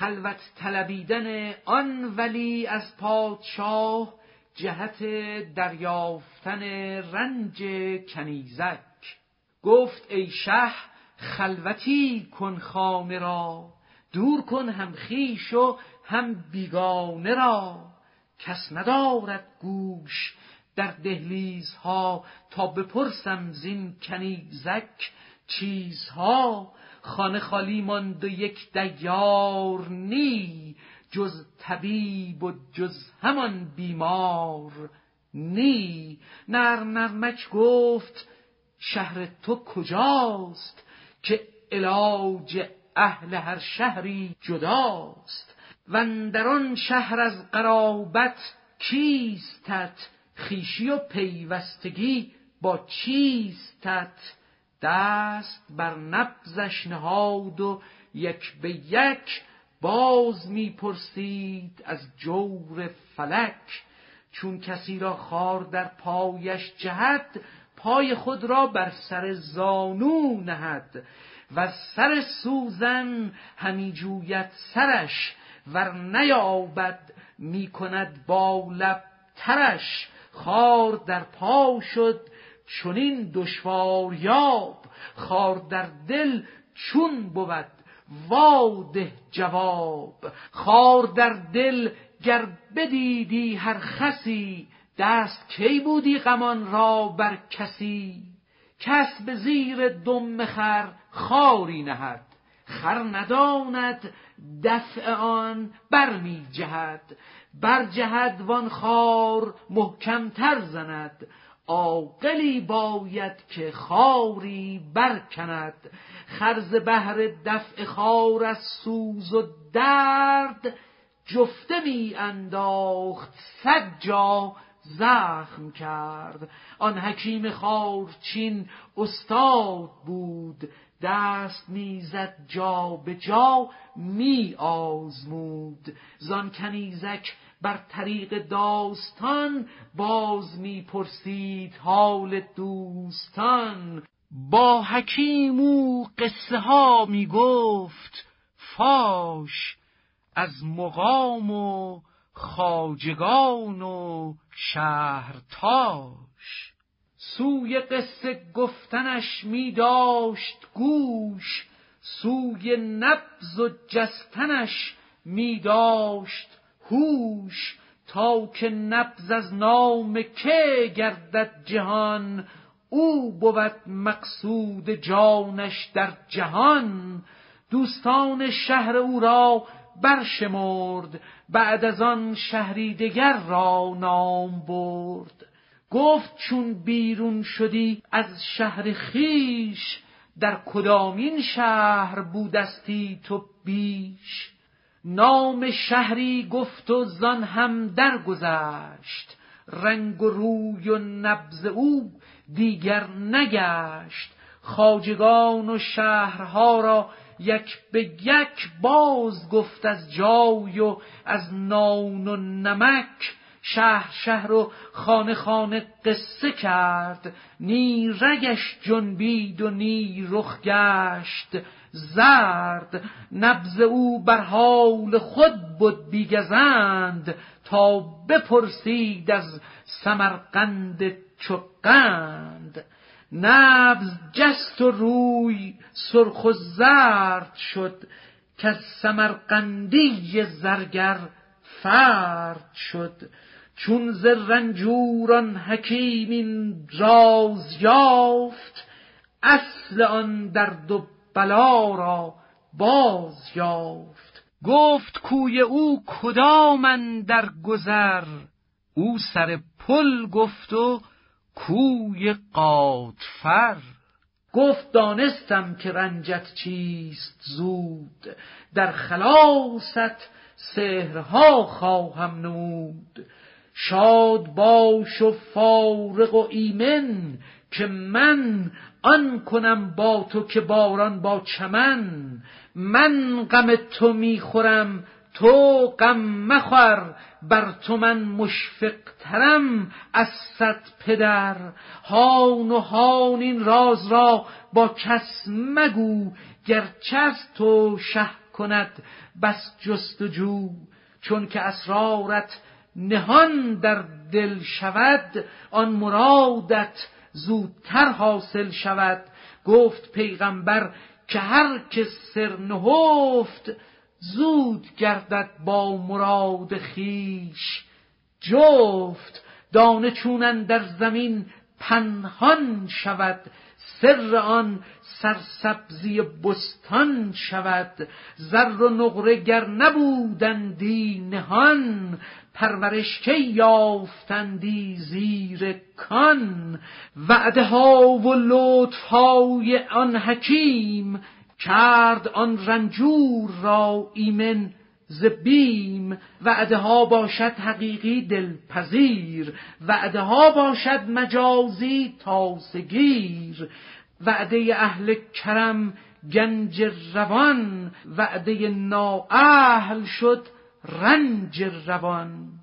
خلوت طلبیدن آن ولی از پادشاه جهت دریافتن رنج کنیزک. گفت ای شه خلوتی کن خانه را دور کن هم خیش و هم بیگانه را. کس ندارد گوش در دهلیزها تا بپرسم زین کنیزک چیزها. خانه خالی ماند و یک دیار نی جز طبیب و جز همان بیمار نی. نر نرمک گفت شهر تو کجاست؟ که علاج اهل هر شهری جداست. و آن شهر از قرابت کیستت؟ خیشی و پیوستگی با چیستت؟ دست بر نبزش نهاد و یک به یک باز می‌پرسید از جور فلک. چون کسی را خار در پایش جهد پای خود را بر سر زانو نهد. و سر سوزن همی جوید سرش. ور نیابد می‌کند با لب ترش. خار در پا شد چنین دشوار یاب خار در دل چون بود واده جواب. خار در دل گر بدیدی هر خسی دست کی بودی غمان را بر کسی؟ کس به زیر دم خر خاری نهد خر نداند دفع آن بر می جهد. بر جهد وان خار محکمتر زند عاقلی باید که خاری برکند. خرز بهر دفع خار از سوز و درد جفته می انداخت صد جا زخم کرد. آن حکیم خارچین استاد بود دست می‌زد جا به جا می آزمود. زان کنیزک بر طریق داستان باز می پرسید حال دوستان. با حکیم او قصه ها می گفت فاش از مقام و خاجگان و شهرتاش سوی قصه گفتنش می داشت گوش سوی نبز و جستنش می داشت هوش تا که نبز از نام که گردد جهان او بود مقصود جانش در جهان. دوستان شهر او را برشمرد بعد از آن شهری دگر را نام برد. گفت چون بیرون شدی از شهر خیش در کدامین شهر بودستی تو بیش؟ نام شهری گفت و زان هم درگذشت. رنگ و روی و نبز او دیگر نگشت. خاجگان و شهرها را یک به یک باز گفت از جای و از نان و نمک. شهر شهر و خانه خانه قصه کرد. نی رگش جنبید و نی رخ گشت. زرد نبز او بر حال خود بود بیگزند. تا بپرسید از سمرقند چقند نبز جست و روی سرخ و زرد شد. که سمرقندی زرگر فرد شد. چون ز رنجوران حکیم این راز یافت اصل آن درد و بلا را باز یافت. گفت کوی او کدامن در گذر؟ او سر پل گفت و کوی قادفر. گفت دانستم که رنجت چیست زود در خلاصت سهرها خواهم نمود. شاد باش و فارغ و ایمن که من آن کنم با تو که باران با چمن. من غم تو می‌خورم تو غم مخور بر تو من مشفق ترم از صد پدر. هان و هان این راز را با کس مگو گرچه از تو شه کند بس جستجو. چون که اسرارت نهان در دل شود آن مرادت زودتر حاصل شود. گفت پیغمبر که هر که سر نهفت زود گردد با مراد خیش جفت دانه چونن در زمین پنهان شود سر آن سرسبزی بستان شود. زر و نقره گر نبودندی نهان پرورش که یافتندی زیر کان. وعده ها و لطف های آن حکیم کرد آن رنجور را ایمن ز بیم. وعده ها باشد حقیقی دلپذیر وعده ها باشد مجازی تاسگیر وعده اهل کرم گنج روان وعده نااهل شد رنج روان.